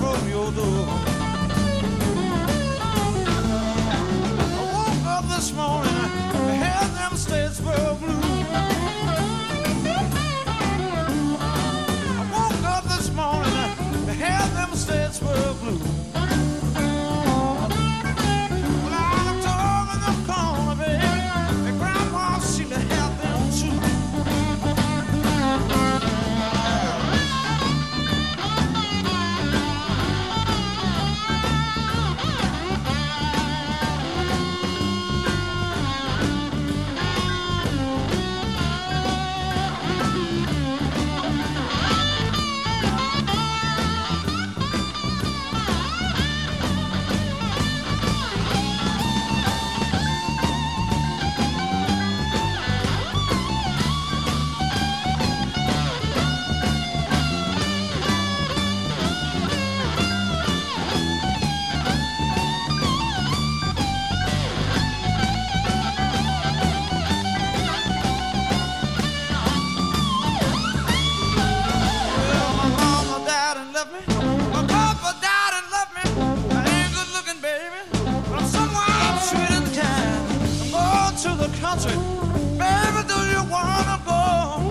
door. I woke up this morning, I had them Statesboro blues. country. Baby, do you wanna go?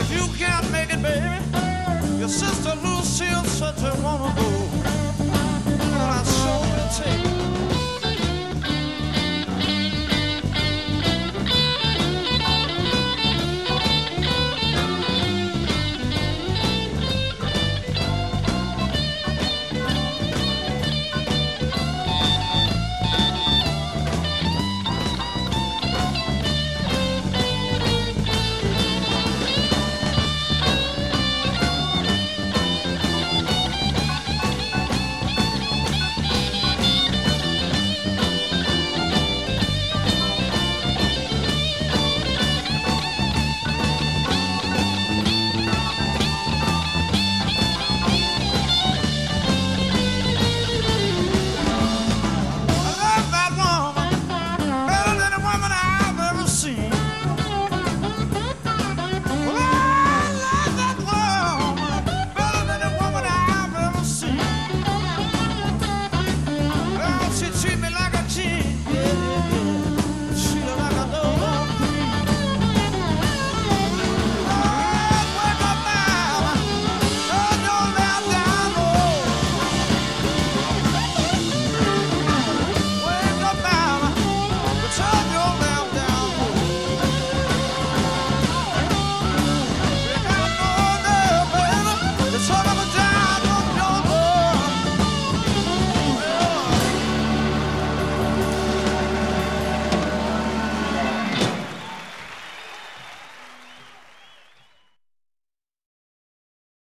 If you can't make it, baby, your sister Lucille said you wanna go. Oh,